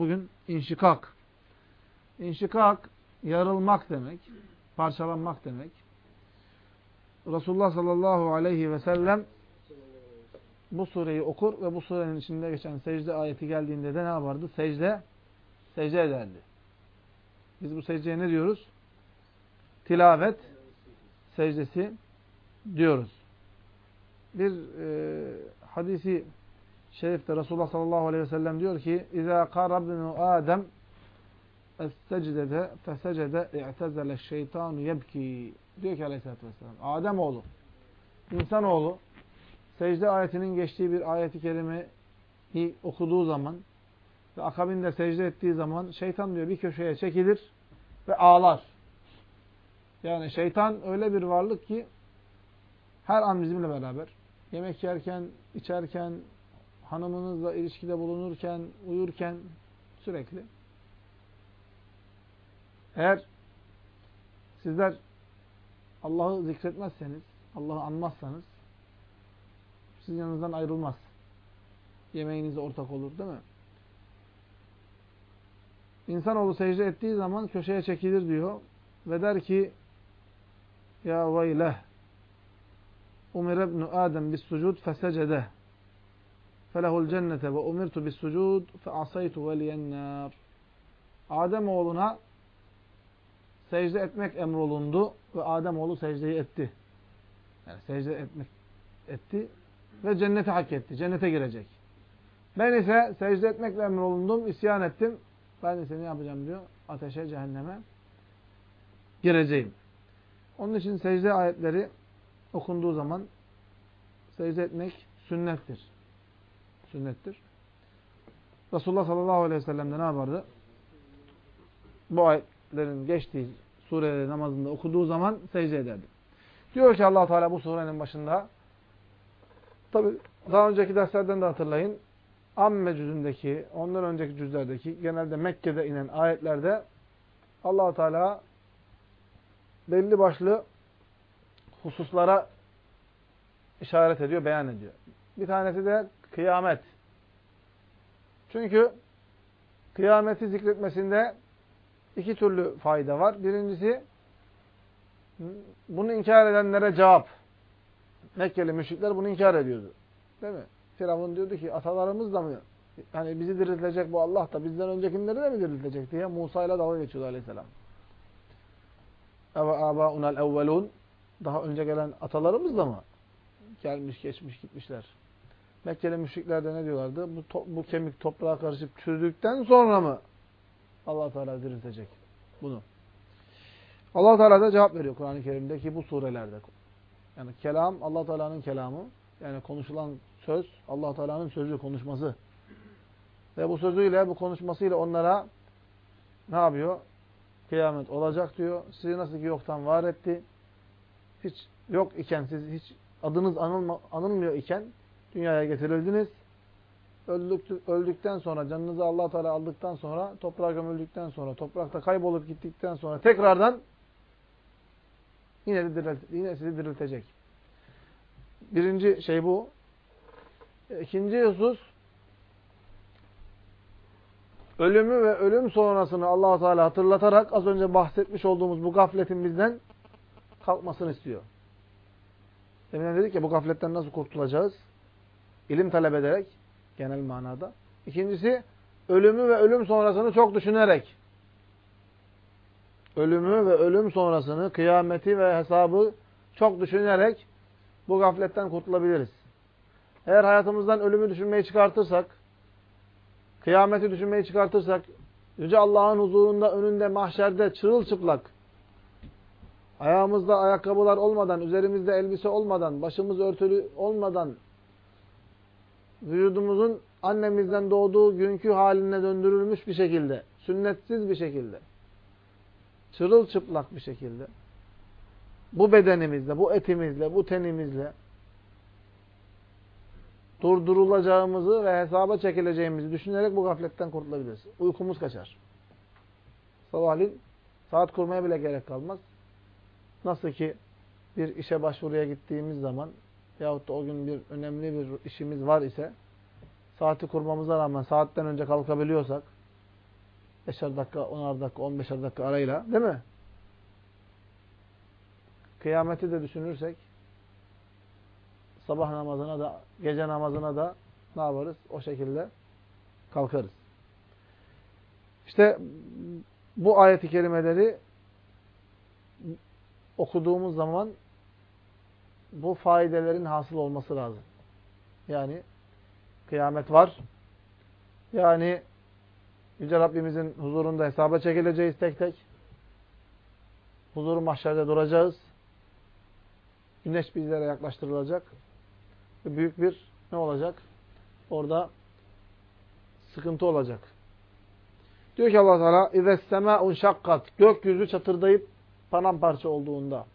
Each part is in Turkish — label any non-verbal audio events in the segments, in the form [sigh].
Bugün inşikak. İnşikak yarılmak demek, parçalanmak demek. Resulullah sallallahu aleyhi ve sellem bu sureyi okur ve bu surenin içinde geçen secde ayeti geldiğinde de ne yapardı? Secde, secde ederdi. Biz bu secdeye ne diyoruz? Tilavet secdesi diyoruz. Bir e, hadisi şerifte Resulullah sallallahu aleyhi ve sellem diyor ki اِذَا قَرَبْنُ آدَمْ اَسْتَجْدَدَ فَسَجَدَ اِعْتَزَلَ الشَّيْطَانُ يَبْكِي Diyor ki aleyhissalatü vesselam. Ademoğlu, insanoğlu secde ayetinin geçtiği bir ayeti kerimeyi okuduğu zaman ve akabinde secde ettiği zaman şeytan diyor bir köşeye çekilir ve ağlar. Yani şeytan öyle bir varlık ki her an bizimle beraber yemek yerken, içerken, hanımınızla ilişkide bulunurken, uyurken sürekli. Eğer sizler Allah'ı zikretmezseniz, Allah'ı anmazsanız sizin yanınızdan ayrılmaz. Yemeğinize ortak olur değil mi? İnsanoğlu secde ettiği zaman köşeye çekilir diyor ve der ki Ya veyleh Umir ibn Adem bis sucud fesecede felehul cennete ve umirtu bis sucud fe asaytu veliyennâr. Adem oğluna secde etmek emrolundu ve Adem oğlu secdeyi etti. Yani secde etmek etti ve cenneti hak etti. Cennete girecek. Ben ise secde etmekle emrolundum, isyan ettim. Ben de seni yapacağım diyor. Ateşe, cehenneme gireceğim. Onun için secde ayetleri okunduğu zaman secde etmek sünnettir. Sünnettir. Resulullah sallallahu aleyhi ve sellem ne yapardı? Bu ayetlerin geçtiği sureleri namazında okuduğu zaman secde ederdi. Diyor ki allah Teala bu surenin başında tabi daha önceki derslerden de hatırlayın Amme cüzündeki, ondan önceki cüzlerdeki, genelde Mekke'de inen ayetlerde allah Teala belli başlı hususlara işaret ediyor, beyan ediyor. Bir tanesi de kıyamet. Çünkü kıyameti zikretmesinde iki türlü fayda var. Birincisi, bunu inkar edenlere cevap. Mekkeli müşrikler bunu inkar ediyordu. Değil mi? Firavun diyordu ki atalarımız da mı? Hani bizi diriltecek bu Allah da bizden öncekileri de mi diriltecek diye Musa ile dalga geçiyordu aleyhisselam. Eve âbâunel evvelûn daha önce gelen atalarımız da mı? Gelmiş, geçmiş, gitmişler. Mekkeli müşrikler de ne diyorlardı? Bu, bu kemik toprağa karışıp çürüdükten sonra mı allah Teala diriltecek bunu? allah Teala da cevap veriyor Kur'an-ı Kerim'deki bu surelerde. Yani kelam allah Teala'nın kelamı. Yani konuşulan söz allah Teala'nın sözü, konuşması. Ve bu sözüyle, bu konuşmasıyla onlara ne yapıyor? Kıyamet olacak diyor. Sizi nasıl ki yoktan var etti. Hiç yok iken, siz hiç adınız anılma, anılmıyor iken dünyaya getirildiniz. Öldük, öldükten sonra, canınızı allah Teala aldıktan sonra, toprağa gömüldükten sonra, toprakta kaybolup gittikten sonra tekrardan yine, dirilt, yine sizi diriltecek. Birinci şey bu. İkinci husus ölümü ve ölüm sonrasını allah Teala hatırlatarak az önce bahsetmiş olduğumuz bu gafletin bizden kalkmasını istiyor. Demin dedik ya bu gafletten nasıl kurtulacağız? İlim talep ederek genel manada. İkincisi ölümü ve ölüm sonrasını çok düşünerek. Ölümü ve ölüm sonrasını, kıyameti ve hesabı çok düşünerek bu gafletten kurtulabiliriz. Eğer hayatımızdan ölümü düşünmeyi çıkartırsak, kıyameti düşünmeyi çıkartırsak, Yüce Allah'ın huzurunda, önünde, mahşerde çırılçıplak, ayağımızda ayakkabılar olmadan, üzerimizde elbise olmadan, başımız örtülü olmadan, vücudumuzun annemizden doğduğu günkü haline döndürülmüş bir şekilde, sünnetsiz bir şekilde, çırılçıplak bir şekilde, bu bedenimizle, bu etimizle, bu tenimizle durdurulacağımızı ve hesaba çekileceğimizi düşünerek bu gafletten kurtulabiliriz. Uykumuz kaçar. Sabahleyin saat kurmaya bile gerek kalmaz. Nasıl ki bir işe başvuruya gittiğimiz zaman yahut da o gün bir önemli bir işimiz var ise saati kurmamıza rağmen saatten önce kalkabiliyorsak 5'er dakika, 10'ar dakika, 15'er dakika arayla değil mi? Kıyameti de düşünürsek sabah namazına da, gece namazına da ne yaparız? O şekilde kalkarız. İşte bu ayeti kerimeleri okuduğumuz zaman bu faidelerin hasıl olması lazım. Yani kıyamet var. Yani Yüce Rabbimizin huzurunda hesaba çekileceğiz tek tek. Huzur mahşerde duracağız. Güneş bizlere yaklaştırılacak. Ve büyük bir ne olacak? Orada sıkıntı olacak. Diyor ki Allah Teala: "İzes sema'un şakkat." Gökyüzü çatırdayıp paramparça olduğunda.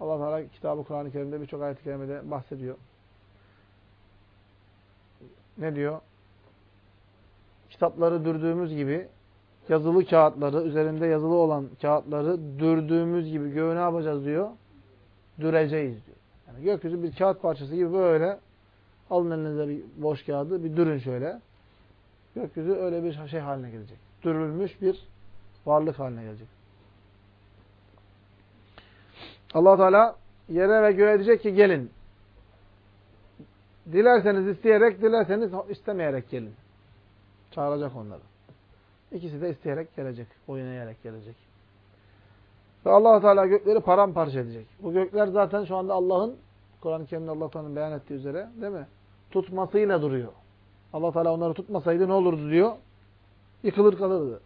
Allah Teala kitabı Kur'an-ı Kerim'de birçok ayet-i kerimede bahsediyor. Ne diyor? Kitapları dürdüğümüz gibi yazılı kağıtları, üzerinde yazılı olan kağıtları dürdüğümüz gibi göğe ne yapacağız diyor? Düreceğiz diyor. Yani gökyüzü bir kağıt parçası gibi böyle alın elinize bir boş kağıdı bir dürün şöyle. Gökyüzü öyle bir şey haline gelecek. Dürülmüş bir varlık haline gelecek. Allah Teala yere ve göğe diyecek ki gelin. Dilerseniz isteyerek, dilerseniz istemeyerek gelin. Çağıracak onları. İkisi de isteyerek gelecek. Boyun eğerek gelecek. Ve allah Teala gökleri paramparça edecek. Bu gökler zaten şu anda Allah'ın, Kur'an-ı Kerim'de Allah Teala'nın beyan ettiği üzere değil mi? Tutmasıyla duruyor. allah Teala onları tutmasaydı ne olurdu diyor? Yıkılır kalırdı.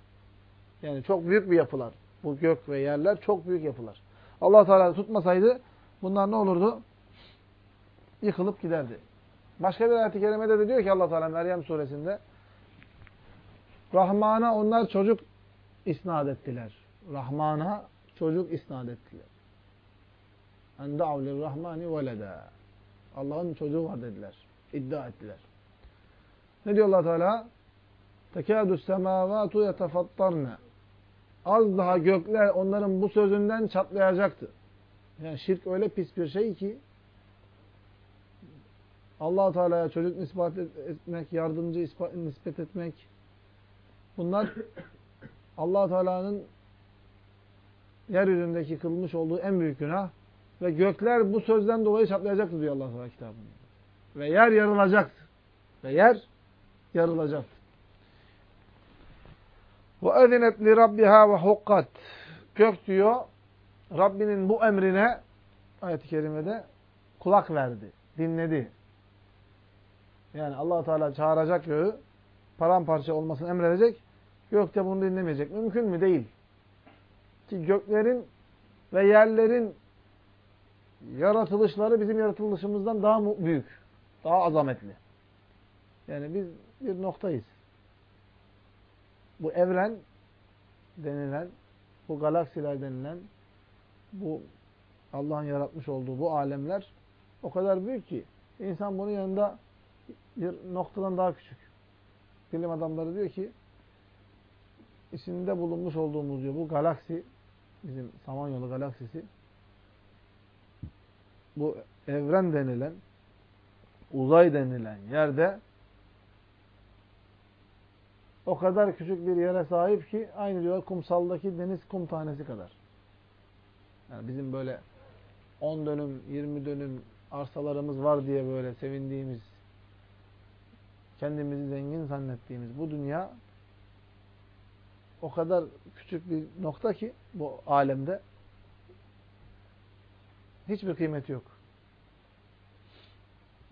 Yani çok büyük bir yapılar. Bu gök ve yerler çok büyük yapılar. Allah Teala tutmasaydı bunlar ne olurdu? Yıkılıp giderdi. Başka bir ayet-i kerimede de diyor ki allah Teala Meryem suresinde Rahman'a onlar çocuk isnat ettiler. Rahman'a çocuk isnat ettiler. En da'u rahmani veleda. Allah'ın çocuğu var dediler. İddia ettiler. Ne diyor allah Teala? Tekâdü semâvâtu yetefattarne. Az daha gökler onların bu sözünden çatlayacaktı. Yani şirk öyle pis bir şey ki allah Teala'ya çocuk nispet etmek, yardımcı nispet etmek bunlar allah Teala'nın yeryüzündeki kılmış olduğu en büyük günah ve gökler bu sözden dolayı çatlayacaktı diyor Allah Teala kitabında. Ve yer yarılacaktı. Ve yer yarılacaktı. Ve ezinet li rabbiha ve hukkat. Gök diyor Rabbinin bu emrine ayet-i kerimede kulak verdi, dinledi. Yani allah Teala çağıracak göğü paramparça olmasını emredecek. Gökte bunu dinlemeyecek. Mümkün mü? Değil. Ki göklerin ve yerlerin yaratılışları bizim yaratılışımızdan daha büyük. Daha azametli. Yani biz bir noktayız. Bu evren denilen, bu galaksiler denilen, bu Allah'ın yaratmış olduğu bu alemler o kadar büyük ki insan bunun yanında bir noktadan daha küçük. Bilim adamları diyor ki içinde bulunmuş olduğumuz diyor bu galaksi bizim Samanyolu galaksisi bu evren denilen uzay denilen yerde o kadar küçük bir yere sahip ki aynı diyor kumsaldaki deniz kum tanesi kadar. Yani bizim böyle 10 dönüm, 20 dönüm arsalarımız var diye böyle sevindiğimiz, kendimizi zengin zannettiğimiz bu dünya o kadar küçük bir nokta ki bu alemde hiçbir kıymeti yok.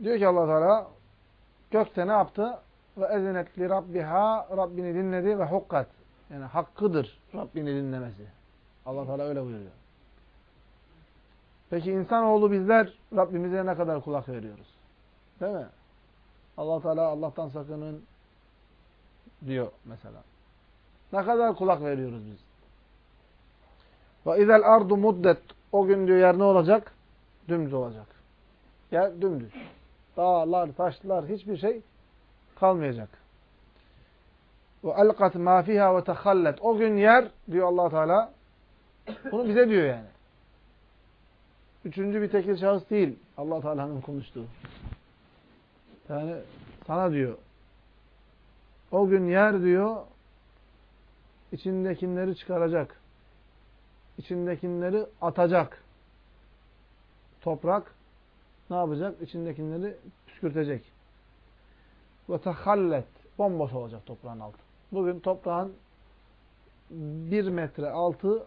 Diyor ki Allah Teala gökte ne yaptı? Ve ezinet li rabbiha Rabbini dinledi ve hukkat. Yani hakkıdır Rabbini dinlemesi. Allah Teala öyle buyuruyor. Peki insanoğlu bizler Rabbimize ne kadar kulak veriyoruz? Değil mi? Allah Teala Allah'tan sakının diyor mesela. Ne kadar kulak veriyoruz biz? Ve izel ardu muddet o gün diyor yer ne olacak? Dümdüz olacak. Yer dümdüz. Dağlar, taşlar hiçbir şey kalmayacak. Ve elqat ma fiha ve tehallet. O gün yer diyor Allah Teala. Bunu bize diyor yani. Üçüncü bir tekil şahıs değil Allah Teala'nın konuştuğu. Yani sana diyor. O gün yer diyor içindekileri çıkaracak. İçindekileri atacak. Toprak ne yapacak? İçindekileri püskürtecek. Ve tehallet. Bomboş olacak toprağın altı. Bugün toprağın bir metre altı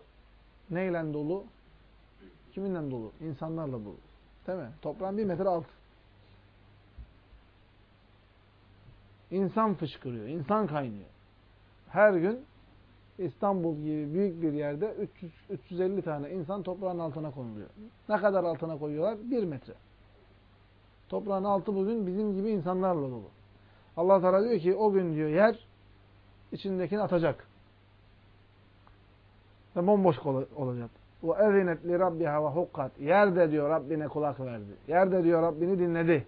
neyle dolu? Kiminle dolu? İnsanlarla dolu. Değil mi? Toprağın bir metre altı. İnsan fışkırıyor, insan kaynıyor. Her gün İstanbul gibi büyük bir yerde 300, 350 tane insan toprağın altına konuluyor. Ne kadar altına koyuyorlar? Bir metre. Toprağın altı bugün bizim gibi insanlarla dolu. Allah Teala diyor ki o gün diyor yer içindekini atacak. Ve bomboş olacak. O ezinet li rabbiha ve hukkat. Yer de diyor Rabbine kulak verdi. Yer de diyor Rabbini dinledi.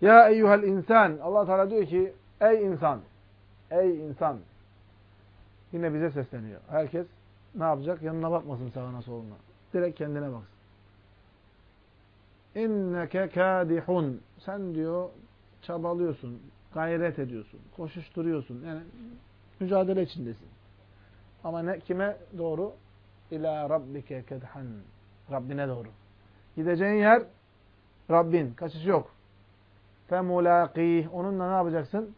Ya eyyuhel insan. Allah Teala diyor ki ey insan. Ey insan. Yine bize sesleniyor. Herkes ne yapacak? Yanına bakmasın sağına soluna. Direkt kendine baksın. İnneke kâdihun. Sen diyor çabalıyorsun, gayret ediyorsun, koşuşturuyorsun. Yani mücadele içindesin. Ama ne kime doğru? İlâ rabbike kedhan. Rabbine doğru. Gideceğin yer Rabbin. Kaçış yok. Femulâkîh. Onunla ne yapacaksın?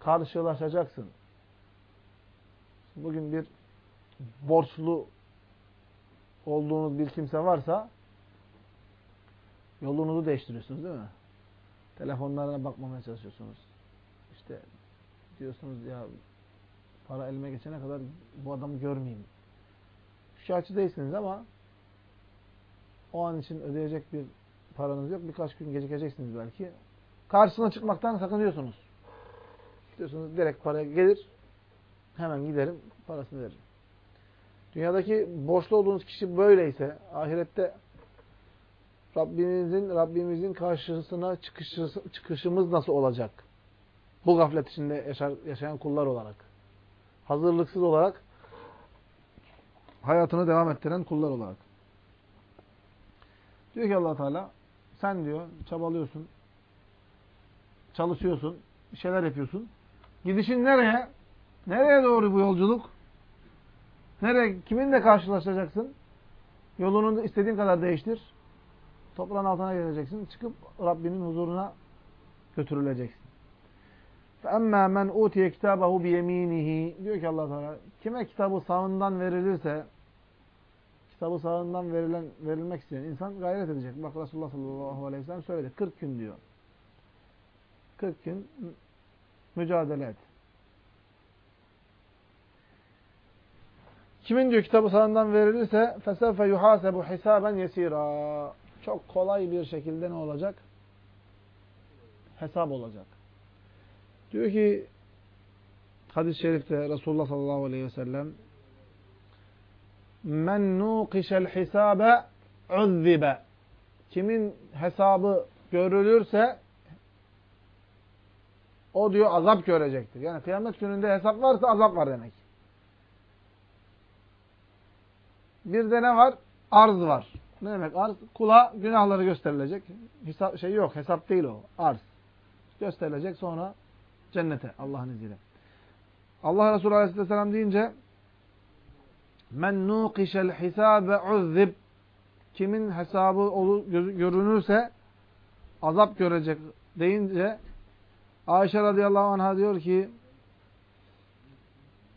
Karşılaşacaksın. Bugün bir borçlu olduğunuz bir kimse varsa yolunuzu değiştiriyorsunuz değil mi? Telefonlarına bakmamaya çalışıyorsunuz. İşte diyorsunuz ya para elime geçene kadar bu adamı görmeyeyim. Şikayetçi değilsiniz ama o an için ödeyecek bir paranız yok. Birkaç gün gecikeceksiniz belki. Karşısına çıkmaktan sakınıyorsunuz. Diyorsunuz direkt para gelir. Hemen giderim, parasını veririm. Dünyadaki borçlu olduğunuz kişi böyleyse, ahirette Rabbimizin Rabbimizin karşısına çıkışı, çıkışımız nasıl olacak? Bu gaflet içinde yaşar, yaşayan kullar olarak. Hazırlıksız olarak hayatını devam ettiren kullar olarak. Diyor ki allah Teala sen diyor çabalıyorsun, çalışıyorsun, bir şeyler yapıyorsun. Gidişin nereye? Nereye doğru bu yolculuk? Nereye? Kiminle karşılaşacaksın? Yolunu istediğin kadar değiştir. Toprağın altına geleceksin. Çıkıp Rabbinin huzuruna götürüleceksin. فَاَمَّا مَنْ اُوْتِيَ كِتَابَهُ بِيَم۪ينِهِ Diyor ki allah Teala, kime kitabı sağından verilirse, kitabı sağından verilen, verilmek isteyen insan gayret edecek. Bak Resulullah sallallahu aleyhi ve sellem söyledi. 40 gün diyor. 40 gün mücadele et. Kimin diyor kitabı sağından verilirse فَسَوْفَ يُحَاسَبُ حِسَابًا يَس۪يرًا çok kolay bir şekilde ne olacak? Hesap olacak. Diyor ki hadis-i şerifte Resulullah sallallahu aleyhi ve sellem men nuqişel hisabe uzzibe kimin hesabı görülürse o diyor azap görecektir. Yani kıyamet gününde hesap varsa azap var demek. Bir de ne var? Arz var. Ne demek arz? Kula günahları gösterilecek. Hesap, şey yok. Hesap değil o. Arz. Gösterilecek sonra cennete Allah'ın izniyle. Allah Resulü Aleyhisselam deyince men nuqişel hisabe uzzib kimin hesabı görünürse azap görecek deyince Ayşe radıyallahu anh'a diyor ki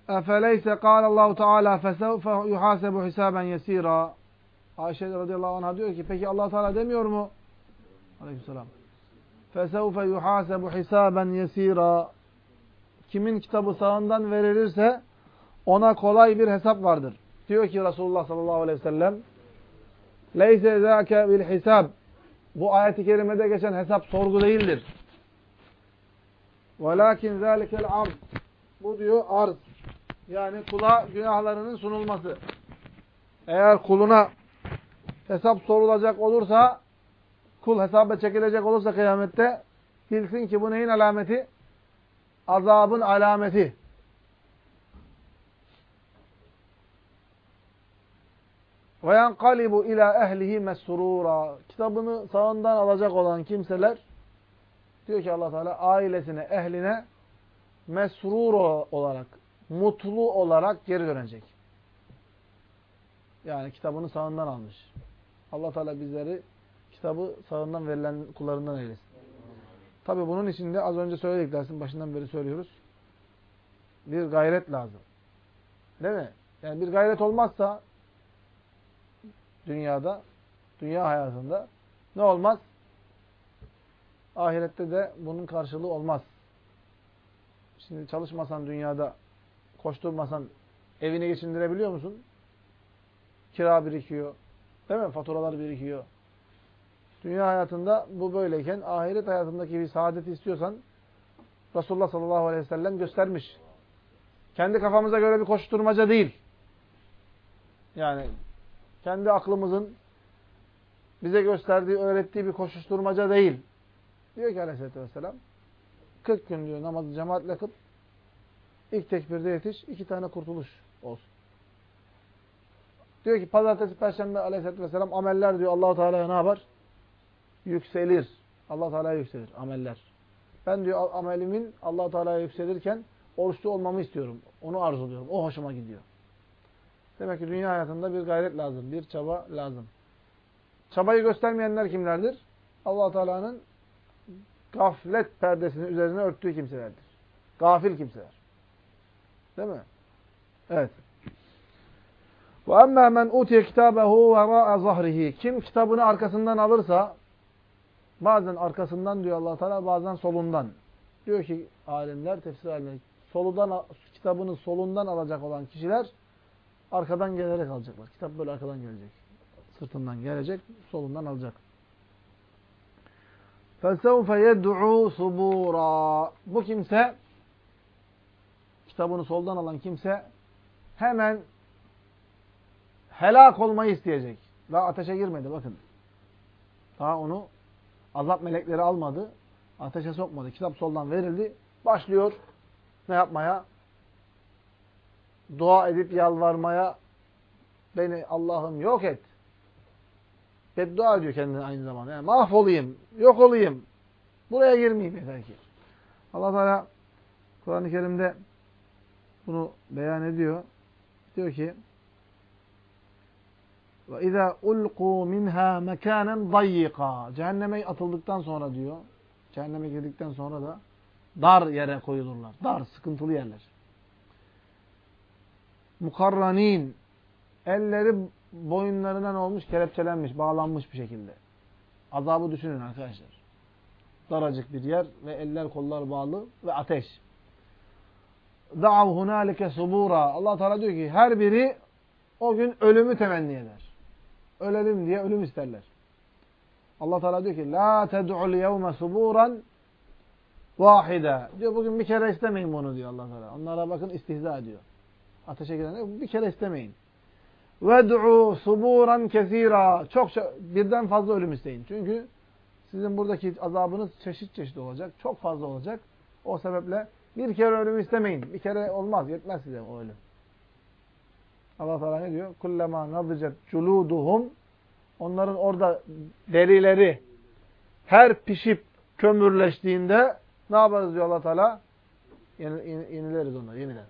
Efeleyse kâlallahu teâlâ fesevfe yuhâsebu hisâben yesîrâ Ayşe radıyallahu anh'a diyor ki peki allah Teala demiyor mu? Aleykümselam. Fesevfe yuhâsebu hisâben yesîrâ Kimin kitabı sağından verilirse ona kolay bir hesap vardır. Diyor ki Resulullah sallallahu aleyhi ve sellem zâke bil hisab Bu ayet-i kerimede geçen hesap sorgu değildir. Velakin zâlikel arz Bu diyor arz. Yani kula günahlarının sunulması. Eğer kuluna hesap sorulacak olursa, kul hesaba çekilecek olursa kıyamette, bilsin ki bu neyin alameti? Azabın alameti. Ve yankalibu ila ehlihi mesrura. Kitabını sağından alacak olan kimseler diyor ki Allah Teala ailesine, ehline mesrur olarak, mutlu olarak geri dönecek. Yani kitabını sağından almış. Allah Teala bizleri kitabı sağından verilen kullarından eylesin. Tabi bunun içinde az önce söyledik dersin başından beri söylüyoruz. Bir gayret lazım. Değil mi? Yani bir gayret olmazsa dünyada, dünya hayatında ne olmaz? Ahirette de bunun karşılığı olmaz. Şimdi çalışmasan dünyada, koşturmasan evini geçindirebiliyor musun? Kira birikiyor. Değil mi? Faturalar birikiyor. Dünya hayatında bu böyleyken ahiret hayatındaki bir saadeti istiyorsan Resulullah sallallahu aleyhi ve sellem göstermiş. Kendi kafamıza göre bir koşturmaca değil. Yani kendi aklımızın bize gösterdiği, öğrettiği bir koşuşturmaca değil. Diyor ki aleyhissalatü vesselam 40 gün diyor namazı cemaatle kıl. İlk tekbirde yetiş. iki tane kurtuluş olsun. Diyor ki pazartesi, perşembe aleyhissalatü vesselam ameller diyor allah Teala'ya ne yapar? Yükselir. allah Teala'ya yükselir ameller. Ben diyor amelimin allah Teala'ya yükselirken oruçlu olmamı istiyorum. Onu arzuluyorum. O hoşuma gidiyor. Demek ki dünya hayatında bir gayret lazım. Bir çaba lazım. Çabayı göstermeyenler kimlerdir? allah Teala'nın gaflet perdesini üzerine örttüğü kimselerdir. Gafil kimseler. Değil mi? Evet. وَاَمَّا مَنْ اُوْتِيَ كِتَابَهُ وَرَاءَ zahrihi. Kim kitabını arkasından alırsa, bazen arkasından diyor allah Teala, bazen solundan. Diyor ki alimler, tefsir alimler, soludan, kitabını solundan alacak olan kişiler, arkadan gelerek alacaklar. Kitap böyle arkadan gelecek. Sırtından gelecek, solundan alacak. فَسَوْفَ يَدْعُوا subura. Bu kimse, kitabını soldan alan kimse, hemen helak olmayı isteyecek. Daha ateşe girmedi bakın. Daha onu azap melekleri almadı. Ateşe sokmadı. Kitap soldan verildi. Başlıyor ne yapmaya? Dua edip yalvarmaya beni Allah'ım yok et. Beddua ediyor kendine aynı zamanda. Yani mahvolayım, yok olayım. Buraya girmeyeyim yeter ki. Allah Teala Kur'an-ı Kerim'de bunu beyan ediyor. Diyor ki ve izâ ulqû minhâ mekânen dayyika. Cehenneme atıldıktan sonra diyor. Cehenneme girdikten sonra da dar yere koyulurlar. Dar, sıkıntılı yerler. Mukarranin. Elleri boyunlarından olmuş, kelepçelenmiş, bağlanmış bir şekilde. Azabı düşünün arkadaşlar. Daracık bir yer ve eller kollar bağlı ve ateş. Da'av hunalike subura. Allah Teala diyor ki her biri o gün ölümü temenni eder. Ölelim diye ölüm isterler. Allah Teala diyor ki la ted'ul yevme suburan vahide. Diyor bugün bir kere istemeyin bunu diyor Allah Teala. Onlara bakın istihza ediyor. Ateşe gidenler bir kere istemeyin. Ved'u suburan kesira. Çok birden fazla ölüm isteyin. Çünkü sizin buradaki azabınız çeşit çeşit olacak. Çok fazla olacak. O sebeple bir kere ölüm istemeyin. Bir kere olmaz. Yetmez size o ölüm. Allah Teala ne diyor? Kullama nadicet culuduhum Onların orada derileri her pişip kömürleştiğinde ne yaparız diyor Allah Teala? Yenileriz onları yeniden.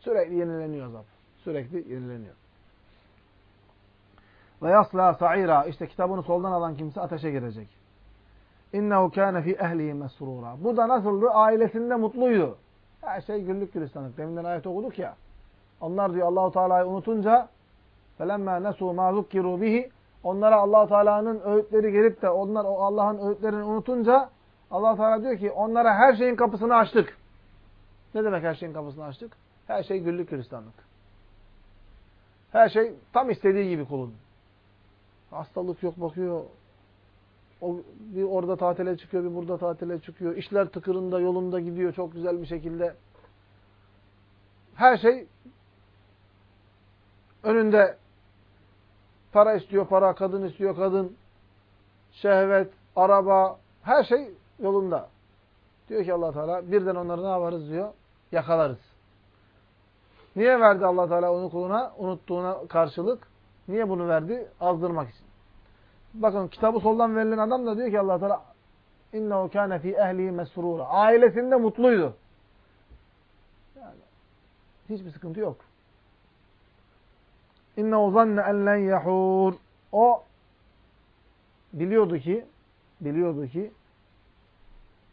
Sürekli yenileniyor azap. Sürekli yenileniyor. Ve yasla sa'ira. İşte kitabını soldan alan kimse ateşe girecek. İnnehu kâne fî ehlihi mesrûrâ. Bu da nasıldı? Ailesinde mutluydu. Her şey güllük gülistanlık. Deminden ayet okuduk ya. Onlar diyor Allahu Teala'yı unutunca felemma nesu ma zukkiru bihi onlara Allahu Teala'nın öğütleri gelip de onlar o Allah'ın öğütlerini unutunca Allah Teala diyor ki onlara her şeyin kapısını açtık. Ne demek her şeyin kapısını açtık? Her şey güllük Hristiyanlık. Her şey tam istediği gibi kulun. Hastalık yok bakıyor. O bir orada tatile çıkıyor, bir burada tatile çıkıyor. İşler tıkırında, yolunda gidiyor çok güzel bir şekilde. Her şey önünde para istiyor para, kadın istiyor kadın, şehvet, araba, her şey yolunda. Diyor ki allah Teala birden onları ne yaparız diyor? Yakalarız. Niye verdi allah Teala onu kuluna? Unuttuğuna karşılık. Niye bunu verdi? Azdırmak için. Bakın kitabı soldan verilen adam da diyor ki allah Teala innehu kâne fî ehlihi mesrûra. Ailesinde mutluydu. Hiçbir sıkıntı yok. İnne zanne en len yahur. O biliyordu ki biliyordu ki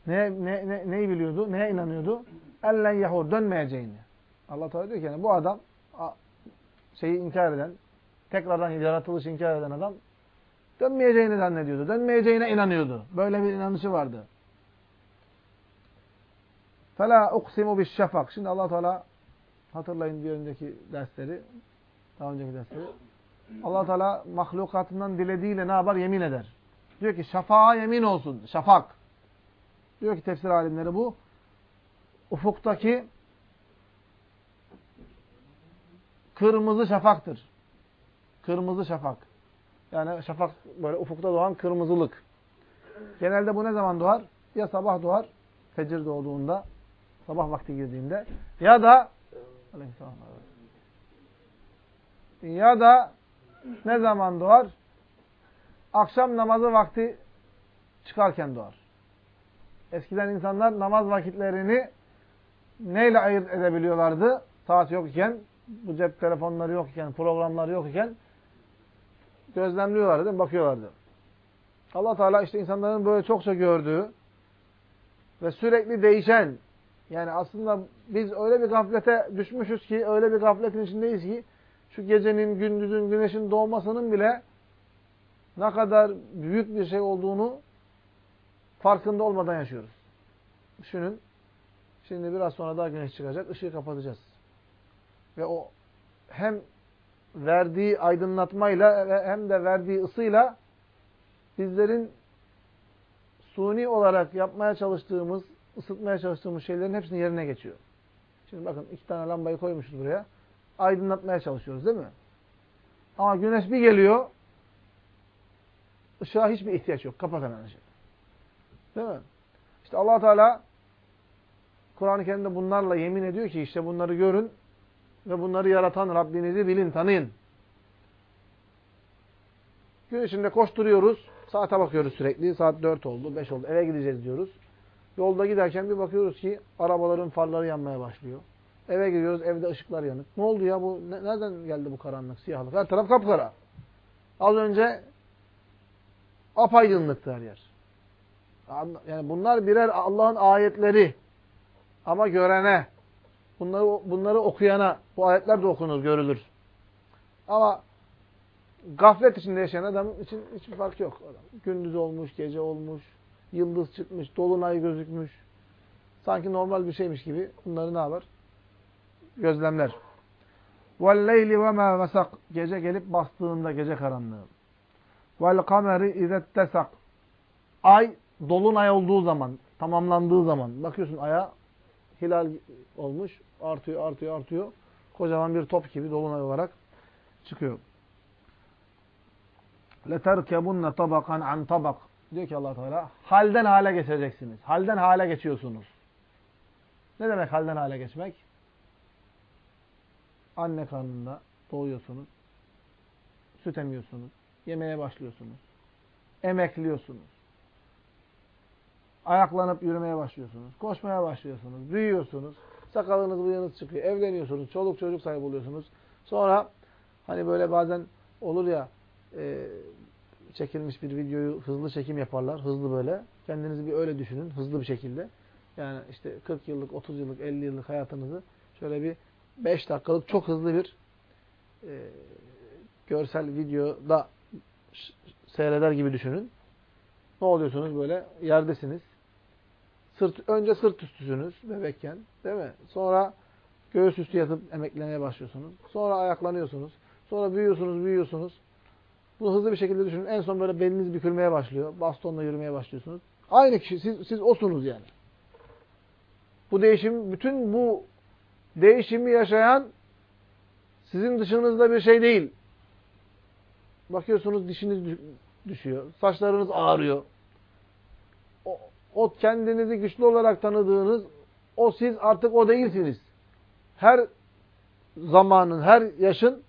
ne, ne, ne, neyi biliyordu? Neye inanıyordu? Ellen yahur dönmeyeceğini. Allah Teala diyor ki yani bu adam şeyi inkar eden, tekrardan yaratılışı inkar eden adam dönmeyeceğini zannediyordu. Dönmeyeceğine inanıyordu. Böyle bir inanışı vardı. Fela uksimu biş şafak. Şimdi Allah Teala hatırlayın bir önceki dersleri daha önceki dersleri. allah Teala mahlukatından dilediğiyle ne yapar? Yemin eder. Diyor ki şafağa yemin olsun. Şafak. Diyor ki tefsir alimleri bu. Ufuktaki kırmızı şafaktır. Kırmızı şafak. Yani şafak böyle ufukta doğan kırmızılık. Genelde bu ne zaman doğar? Ya sabah doğar, fecir doğduğunda, sabah vakti girdiğinde ya da ya da ne zaman doğar? Akşam namazı vakti çıkarken doğar. Eskiden insanlar namaz vakitlerini neyle ayırt edebiliyorlardı? Saat yok iken, bu cep telefonları yok iken, programlar yok iken gözlemliyorlardı, bakıyorlardı. Allah Teala işte insanların böyle çokça gördüğü ve sürekli değişen yani aslında biz öyle bir gaflete düşmüşüz ki, öyle bir gafletin içindeyiz ki şu gecenin, gündüzün, güneşin doğmasının bile ne kadar büyük bir şey olduğunu farkında olmadan yaşıyoruz. Düşünün, şimdi biraz sonra daha güneş çıkacak, ışığı kapatacağız. Ve o hem verdiği aydınlatmayla hem de verdiği ısıyla bizlerin suni olarak yapmaya çalıştığımız, ısıtmaya çalıştığımız şeylerin hepsini yerine geçiyor. Şimdi bakın iki tane lambayı koymuşuz buraya. Aydınlatmaya çalışıyoruz değil mi? Ama güneş bir geliyor, ışığa hiçbir ihtiyaç yok. Kapat hemen ışığı. Değil mi? İşte allah Teala Kur'an-ı Kerim'de bunlarla yemin ediyor ki işte bunları görün ve bunları yaratan Rabbinizi bilin, tanıyın. Gün içinde koşturuyoruz. Saate bakıyoruz sürekli. Saat 4 oldu, 5 oldu. Eve gideceğiz diyoruz. Yolda giderken bir bakıyoruz ki arabaların farları yanmaya başlıyor. Eve giriyoruz, evde ışıklar yanık. Ne oldu ya bu? Nereden geldi bu karanlık, siyahlık? Her taraf kapkara. Az önce apaydınlıktı her yer. Yani bunlar birer Allah'ın ayetleri. Ama görene, bunları, bunları okuyana, bu ayetler de okunur, görülür. Ama gaflet içinde yaşayan adam için hiçbir fark yok. Gündüz olmuş, gece olmuş, yıldız çıkmış, dolunay gözükmüş. Sanki normal bir şeymiş gibi bunları ne yapar? Gözlemler. وَالْلَيْلِ وَمَا وَسَقْ Gece gelip bastığında gece karanlığı. وَالْقَمَرِ اِذَتَّسَقْ Ay dolunay olduğu zaman, tamamlandığı zaman. Bakıyorsun aya hilal olmuş, artıyor, artıyor, artıyor. Kocaman bir top gibi dolunay olarak çıkıyor. لَتَرْكَبُنَّ طَبَقًا عَنْ tabak. Diyor ki allah Teala, halden hale geçeceksiniz. Halden hale geçiyorsunuz. Ne demek halden hale geçmek? Anne karnında doğuyorsunuz. Süt emiyorsunuz. Yemeye başlıyorsunuz. Emekliyorsunuz. Ayaklanıp yürümeye başlıyorsunuz. Koşmaya başlıyorsunuz. Büyüyorsunuz. Sakalınız bıyığınız çıkıyor. Evleniyorsunuz. Çoluk çocuk sahibi oluyorsunuz. Sonra hani böyle bazen olur ya e, çekilmiş bir videoyu hızlı çekim yaparlar. Hızlı böyle. Kendinizi bir öyle düşünün. Hızlı bir şekilde. Yani işte 40 yıllık, 30 yıllık, 50 yıllık hayatınızı şöyle bir 5 dakikalık çok hızlı bir e, görsel videoda seyreder gibi düşünün. Ne oluyorsunuz böyle? Yerdesiniz. Sırt, önce sırt üstüsünüz bebekken. Değil mi? Sonra göğüs üstü yatıp emeklemeye başlıyorsunuz. Sonra ayaklanıyorsunuz. Sonra büyüyorsunuz, büyüyorsunuz. Bunu hızlı bir şekilde düşünün. En son böyle beliniz bükülmeye başlıyor. Bastonla yürümeye başlıyorsunuz. Aynı kişi. Siz, siz osunuz yani. Bu değişim, bütün bu değişimi yaşayan sizin dışınızda bir şey değil. Bakıyorsunuz dişiniz düşüyor. Saçlarınız ağrıyor. O, o kendinizi güçlü olarak tanıdığınız o siz artık o değilsiniz. Her zamanın, her yaşın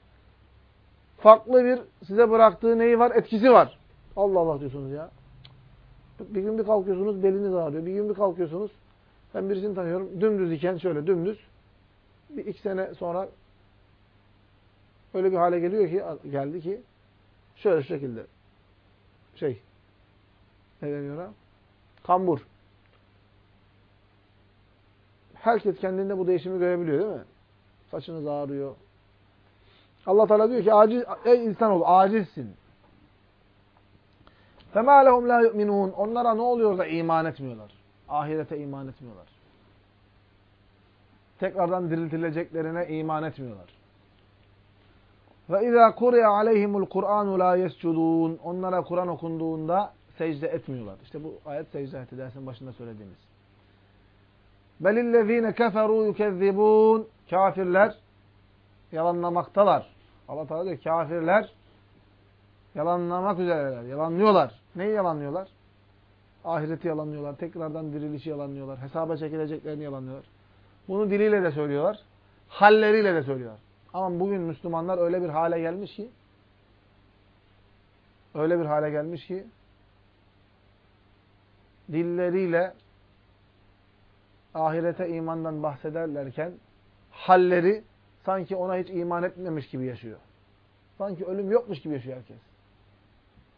farklı bir size bıraktığı neyi var? Etkisi var. Allah Allah diyorsunuz ya. Bir gün bir kalkıyorsunuz beliniz ağrıyor. Bir gün bir kalkıyorsunuz ben birisini tanıyorum. Dümdüz iken şöyle dümdüz bir iki sene sonra öyle bir hale geliyor ki geldi ki şöyle şu şekilde şey ne deniyor ha? Kambur. Herkes kendinde bu değişimi görebiliyor değil mi? Saçınız ağrıyor. Allah Teala diyor ki aciz, ey insan acizsin. فَمَا لَهُمْ لَا يُؤْمِنُونَ Onlara ne oluyor da iman etmiyorlar? Ahirete iman etmiyorlar. Tekrardan diriltileceklerine iman etmiyorlar. Ve izâ kuri'a aleyhimul Kur'anu la yescudûn. Onlara Kur'an okunduğunda secde etmiyorlar. İşte bu ayet secde ayeti dersin başında söylediğimiz. Belillezîne keferû yukezzibûn. Kafirler yalanlamaktalar. Allah Teala diyor kafirler yalanlamak üzereler. Yalanlıyorlar. Neyi yalanlıyorlar? Ahireti yalanlıyorlar. Tekrardan dirilişi yalanlıyorlar. Hesaba çekileceklerini yalanlıyorlar. Bunu diliyle de söylüyorlar. Halleriyle de söylüyorlar. Ama bugün Müslümanlar öyle bir hale gelmiş ki öyle bir hale gelmiş ki dilleriyle ahirete imandan bahsederlerken halleri sanki ona hiç iman etmemiş gibi yaşıyor. Sanki ölüm yokmuş gibi yaşıyor herkes.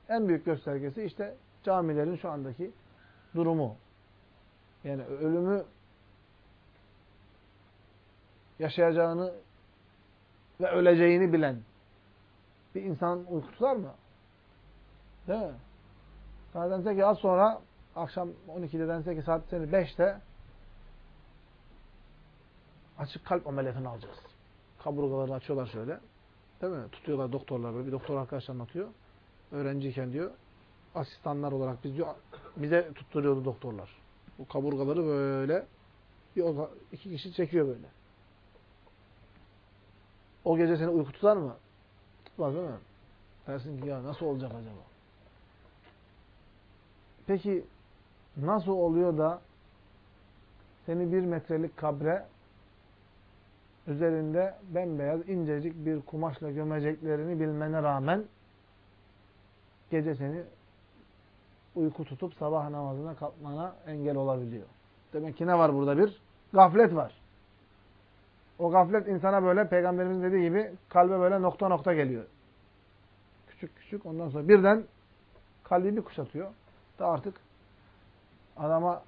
En büyük göstergesi işte camilerin şu andaki durumu. Yani ölümü yaşayacağını ve öleceğini bilen bir insan uyku mı? Değil mi? Sana dense ki az sonra akşam 12'de dense ki saat seni 5'te açık kalp ameliyatını alacağız. Kaburgalarını açıyorlar şöyle. Değil mi? Tutuyorlar doktorlar böyle. Bir doktor arkadaş anlatıyor. Öğrenciyken diyor. Asistanlar olarak biz diyor bize tutturuyordu doktorlar. Bu kaburgaları böyle bir oda, iki kişi çekiyor böyle. O gece seni uyku tutar mı? Tutmaz değil mi? Dersin ki ya nasıl olacak acaba? Peki nasıl oluyor da seni bir metrelik kabre üzerinde bembeyaz incecik bir kumaşla gömeceklerini bilmene rağmen gece seni uyku tutup sabah namazına kalkmana engel olabiliyor. Demek ki ne var burada bir? Gaflet var. O gaflet insana böyle peygamberimizin dediği gibi kalbe böyle nokta nokta geliyor. Küçük küçük ondan sonra birden kalbi bir kuşatıyor. Da artık adama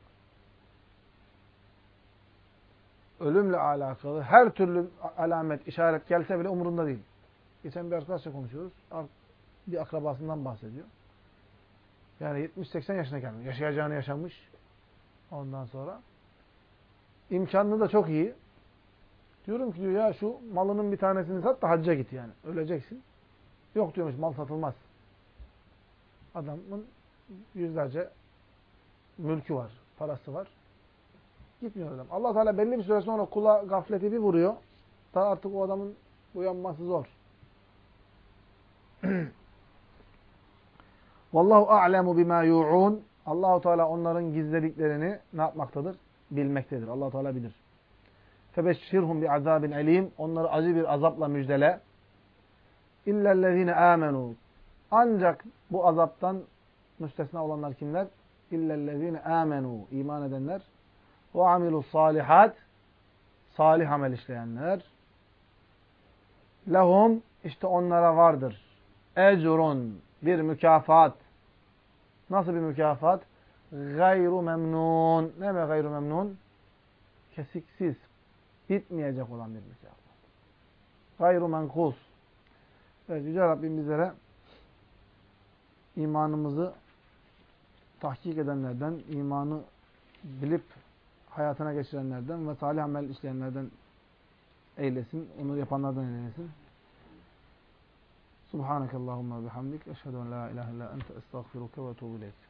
ölümle alakalı her türlü alamet, işaret gelse bile umurunda değil. Geçen bir arkadaşla konuşuyoruz. Bir akrabasından bahsediyor. Yani 70-80 yaşına gelmiş. Yaşayacağını yaşamış. Ondan sonra. imkanlı da çok iyi. Diyorum ki diyor ya şu malının bir tanesini sat da hacca git yani. Öleceksin. Yok diyormuş mal satılmaz. Adamın yüzlerce mülkü var. Parası var. Gitmiyor adam. Allah Teala belli bir süre sonra kula gafleti bir vuruyor. Da artık o adamın uyanması zor. [clears throat] Vallahu a'lemu bima yu'un. Allahu Teala onların gizlediklerini ne yapmaktadır? Bilmektedir. Allah Teala bilir. Febeşşirhum bi azabin elim. Onları acı bir azapla müjdele. İllellezine amenu. Ancak bu azaptan müstesna olanlar kimler? İllellezine amenu. İman edenler. Ve amilu salihat. Salih amel işleyenler. Lehum. işte onlara vardır. Ecrun. Bir mükafat. Nasıl bir mükafat? Gayru memnun. Ne mi gayru memnun? Kesiksiz, bitmeyecek olan bir mükafat. Gayru menkus. Evet Yüce Rabbim bizlere imanımızı tahkik edenlerden, imanı bilip hayatına geçirenlerden ve salih amel işleyenlerden eylesin. Onu yapanlardan eylesin. Subhanakallahumma bihamdik. Eşhedü en la ilahe illa ente estağfiruke ve ileyk.